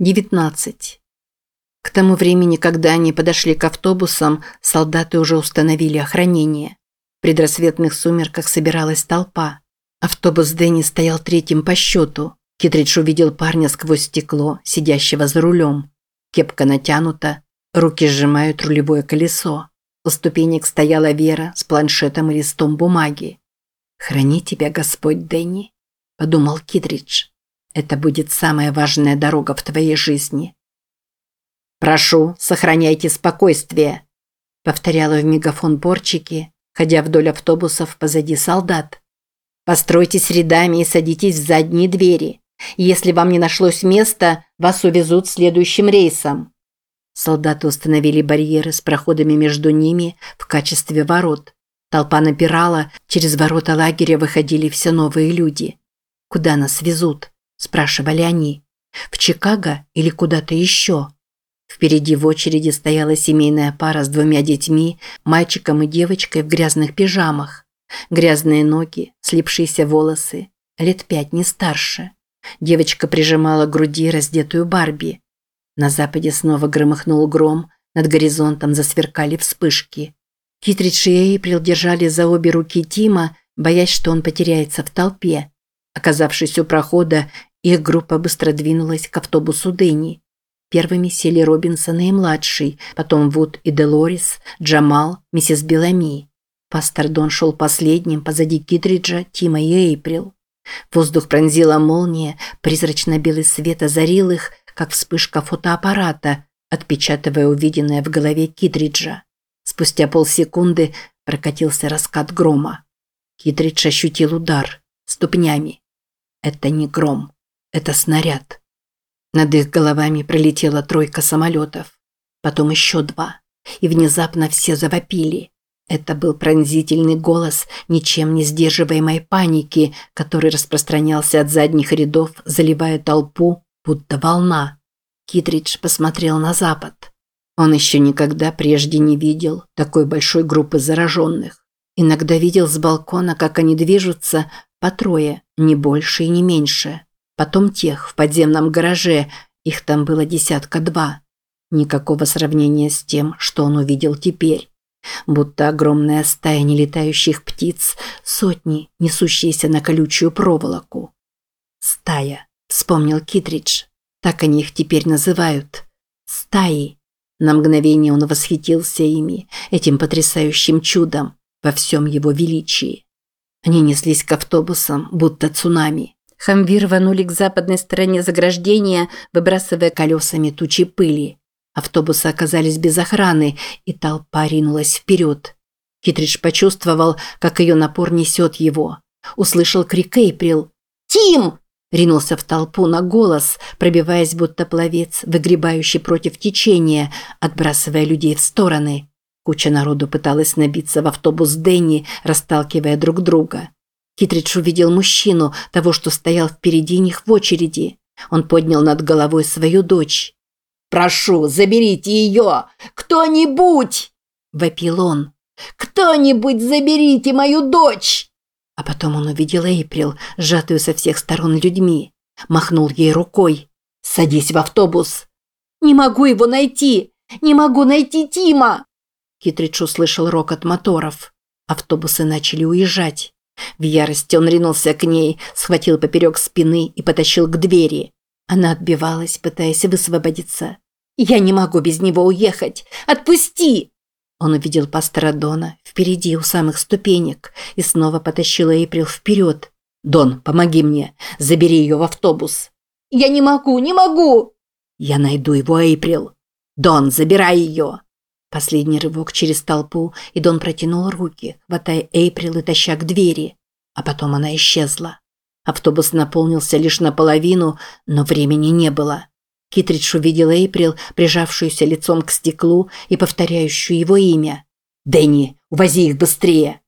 19. К тому времени, когда они подошли к автобусам, солдаты уже установили охранение. В предрассветных сумерках собиралась толпа. Автобус Дэнни стоял третьим по счету. Китридж увидел парня сквозь стекло, сидящего за рулем. Кепка натянута, руки сжимают рулевое колесо. У ступенек стояла Вера с планшетом и листом бумаги. «Храни тебя Господь, Дэнни», – подумал Китридж. «Это будет самая важная дорога в твоей жизни». «Прошу, сохраняйте спокойствие», – повторяла в мегафон порчики, ходя вдоль автобусов позади солдат. «Постройтесь рядами и садитесь в задние двери. Если вам не нашлось места, вас увезут следующим рейсом». Солдаты установили барьеры с проходами между ними в качестве ворот. Толпа напирала, через ворота лагеря выходили все новые люди. «Куда нас везут?» – спрашивали они. «В Чикаго или куда-то еще?» Впереди в очереди стояла семейная пара с двумя детьми, мальчиком и девочкой в грязных пижамах. Грязные ноги, слипшиеся волосы, лет пять не старше. Девочка прижимала к груди раздетую Барби. На западе снова громыхнул гром, над горизонтом засверкали вспышки. Китридж и Эйприл держали за обе руки Тима, боясь, что он потеряется в толпе. Оказавшись у прохода, их группа быстро двинулась к автобусу Дэнни. Первыми сели Робинсон и младший, потом Вуд и Делорис, Джамал, миссис Белами. Пастор Дон шел последним позади Китриджа, Тима и Эйприл. Воздух пронзила молния, призрачно-белый свет озарил их, как вспышка фотоаппарата, отпечатывая увиденное в голове Китриджа. Спустя полсекунды прокатился раскат грома. Китридж ощутил удар ступнями. Это не гром, это снаряд. Над их головами пролетела тройка самолетов, потом еще два, и внезапно все завопили. Это был пронзительный голос ничем не сдерживаемой паники, который распространялся от задних рядов, заливая толпу, будто волна. Китридж посмотрел на запад. Он еще никогда прежде не видел такой большой группы зараженных. Иногда видел с балкона, как они движутся, по трое, не больше и не меньше. Потом тех в подземном гараже, их там было десятка два. Никакого сравнения с тем, что он увидел теперь. Будто огромная стая нелетающих птиц, сотни, несущиеся на колючую проволоку. Стая. Вспомнил Китридж. Так они их теперь называют. Стаи. На мгновение он восхитился ими, этим потрясающим чудом, во всем его величии. Они неслись к автобусам, будто цунами. Хамви рванули к западной стороне заграждения, выбрасывая колесами тучи пыли. Автобусы оказались без охраны, и толпа ринулась вперед. Китридж почувствовал, как ее напор несет его. Услышал крик Эйприл. «Тим! Ринулся в толпу на голос, пробиваясь будто пловец, выгребающий против течения, отбрасывая людей в стороны. Куча народу пыталась набиться в автобус Дэнни, расталкивая друг друга. Китридж увидел мужчину, того, что стоял впереди них в очереди. Он поднял над головой свою дочь. «Прошу, заберите ее! Кто-нибудь!» – вопил он. «Кто-нибудь заберите мою дочь!» А потом он увидел Эйприл, сжатую со всех сторон людьми. Махнул ей рукой. «Садись в автобус!» «Не могу его найти! Не могу найти Тима!» Китридж услышал рокот моторов. Автобусы начали уезжать. В ярости он ринулся к ней, схватил поперек спины и потащил к двери. Она отбивалась, пытаясь высвободиться. «Я не могу без него уехать! Отпусти!» Он увидел пастора Дона впереди у самых ступенек и снова потащил Эйприл вперед. «Дон, помоги мне! Забери ее в автобус!» «Я не могу, не могу!» «Я найду его, Эйприл!» «Дон, забирай ее!» Последний рывок через толпу, и Дон протянул руки, хватая Эйприл и таща к двери. А потом она исчезла. Автобус наполнился лишь наполовину, но времени не было. Китридж увидел Эйприл, прижавшуюся лицом к стеклу и повторяющую его имя. «Дэнни, увози их быстрее!»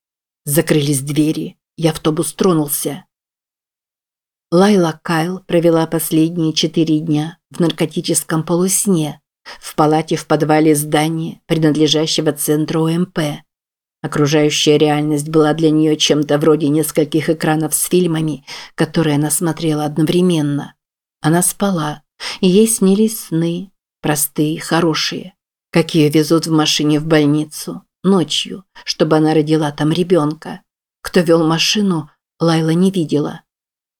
Закрылись двери, и автобус тронулся. Лайла Кайл провела последние четыре дня в наркотическом полусне в палате в подвале здания, принадлежащего центру ОМП. Окружающая реальность была для нее чем-то вроде нескольких экранов с фильмами, которые она смотрела одновременно. Она спала, И ей снились сны, простые, хорошие, как ее везут в машине в больницу, ночью, чтобы она родила там ребенка. Кто вел машину, Лайла не видела.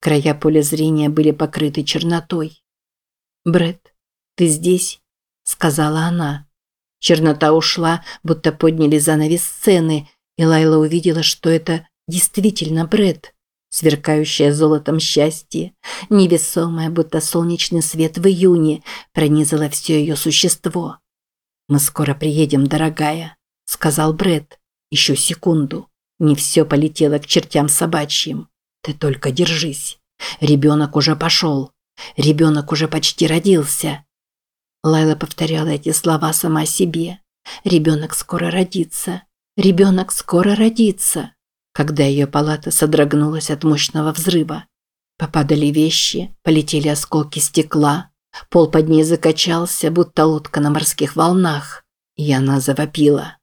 Края поля зрения были покрыты чернотой. Бред, ты здесь?» – сказала она. Чернота ушла, будто подняли занавес сцены, и Лайла увидела, что это действительно Бред, сверкающее золотом счастье, невесомое, будто солнечный свет в июне, пронизало все ее существо. «Мы скоро приедем, дорогая», – сказал Бред. «Еще секунду. Не все полетело к чертям собачьим. Ты только держись. Ребенок уже пошел. Ребенок уже почти родился. Лайла повторяла эти слова сама себе. «Ребенок скоро родится. Ребенок скоро родится». Когда ее палата содрогнулась от мощного взрыва. Попадали вещи, полетели осколки стекла. Пол под ней закачался, будто лодка на морских волнах. И она завопила.